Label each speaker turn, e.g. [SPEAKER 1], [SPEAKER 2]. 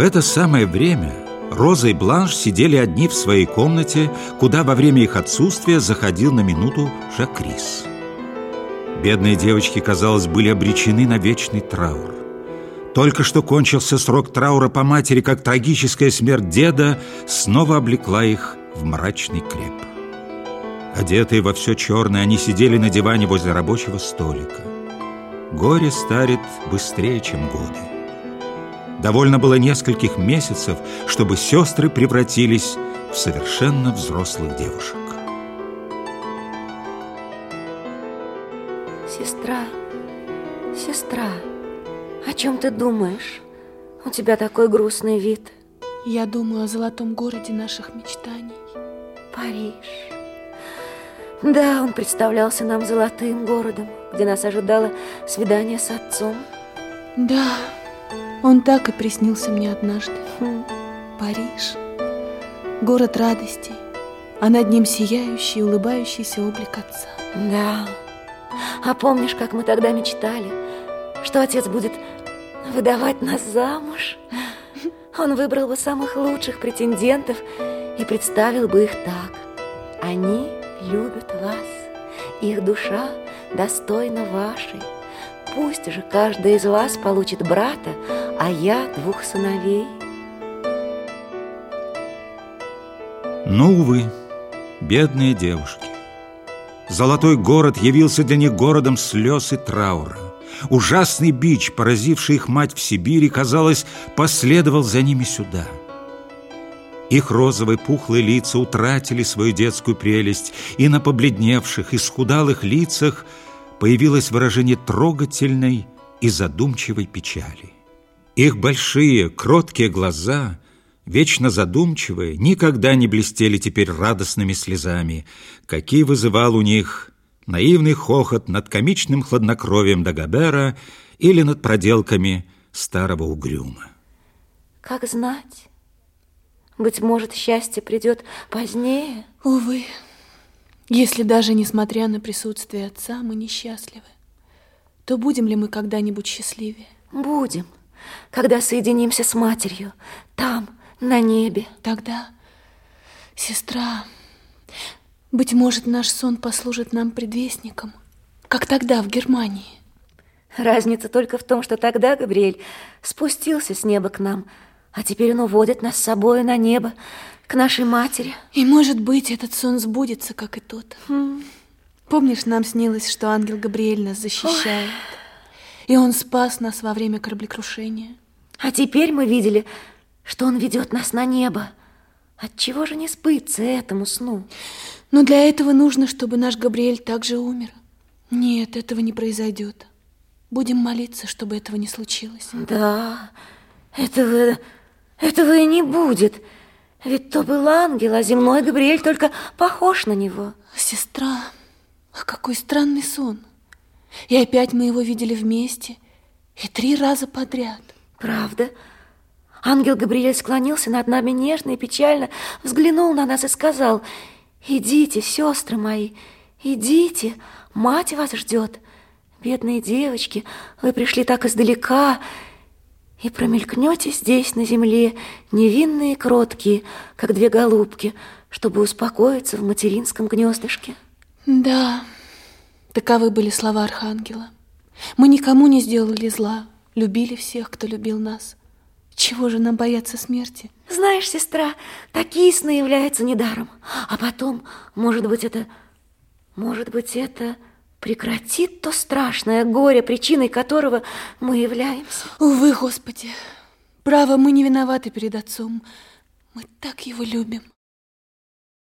[SPEAKER 1] В это самое время Роза и Бланш сидели одни в своей комнате, куда во время их отсутствия заходил на минуту Жакрис. Бедные девочки, казалось, были обречены на вечный траур. Только что кончился срок траура по матери, как трагическая смерть деда снова облекла их в мрачный креп. Одетые во все черное, они сидели на диване возле рабочего столика. Горе старит быстрее, чем годы. Довольно было нескольких месяцев, чтобы сестры превратились в совершенно взрослых девушек.
[SPEAKER 2] Сестра, сестра, о чем ты думаешь? У тебя такой грустный вид.
[SPEAKER 3] Я думаю о золотом городе наших мечтаний.
[SPEAKER 2] Париж. Да, он представлялся нам золотым городом, где нас ожидало свидание с отцом.
[SPEAKER 3] Да, он так и приснился мне однажды. Хм. Париж. Город радостей, а над ним сияющий, улыбающийся облик отца.
[SPEAKER 2] Да. А помнишь, как мы тогда мечтали, что отец будет выдавать нас замуж? Он выбрал бы самых лучших претендентов и представил бы их так. Они любят вас, их душа достойна вашей. Пусть же каждый из вас получит брата, а я двух сыновей.
[SPEAKER 1] Но, увы, бедные девушки. Золотой город явился для них городом слез и траура. Ужасный бич, поразивший их мать в Сибири, казалось, последовал за ними сюда. Их розовые пухлые лица утратили свою детскую прелесть, и на побледневших, исхудалых лицах появилось выражение трогательной и задумчивой печали. Их большие, кроткие глаза, вечно задумчивые, никогда не блестели теперь радостными слезами, какие вызывал у них наивный хохот над комичным хладнокровием Дагобера или над проделками старого угрюма.
[SPEAKER 2] Как знать, быть может, счастье придет позднее?
[SPEAKER 3] Увы, если даже несмотря на присутствие отца мы несчастливы, то будем ли мы когда-нибудь счастливее?
[SPEAKER 2] Будем когда соединимся с матерью, там, на небе.
[SPEAKER 3] Тогда, сестра, быть может, наш сон послужит нам предвестником, как тогда в Германии.
[SPEAKER 2] Разница только в том, что тогда Габриэль спустился с неба к нам, а теперь он уводит нас с собой на небо, к нашей матери.
[SPEAKER 3] И, может быть, этот сон сбудется, как и тот.
[SPEAKER 2] Хм.
[SPEAKER 3] Помнишь, нам снилось, что ангел Габриэль нас защищает? Ой. И он спас нас во время кораблекрушения.
[SPEAKER 2] А теперь мы видели, что он ведет нас на небо. Отчего же не сбыться этому сну?
[SPEAKER 3] Но для этого нужно, чтобы наш Габриэль также умер. Нет, этого не произойдет. Будем молиться, чтобы этого не случилось.
[SPEAKER 2] Да, этого, этого и не будет. Ведь то был ангел, а земной Габриэль только похож на него.
[SPEAKER 3] Сестра, а какой странный сон. И опять мы его видели вместе, и три раза подряд.
[SPEAKER 2] Правда? Ангел Габриэль склонился над нами нежно и печально, взглянул на нас и сказал, «Идите, сестры мои, идите, мать вас ждет. Бедные девочки, вы пришли так издалека, и промелькнете здесь, на земле, невинные и кроткие, как две голубки, чтобы успокоиться в материнском гнездышке».
[SPEAKER 3] Да, Таковы были слова Архангела. Мы никому не сделали зла, любили всех, кто любил нас. Чего же нам бояться смерти?
[SPEAKER 2] Знаешь, сестра, такие сны являются недаром. А потом, может быть, это... Может быть, это прекратит то страшное горе, причиной которого мы являемся.
[SPEAKER 3] Увы, Господи, право, мы не виноваты перед Отцом. Мы так его любим.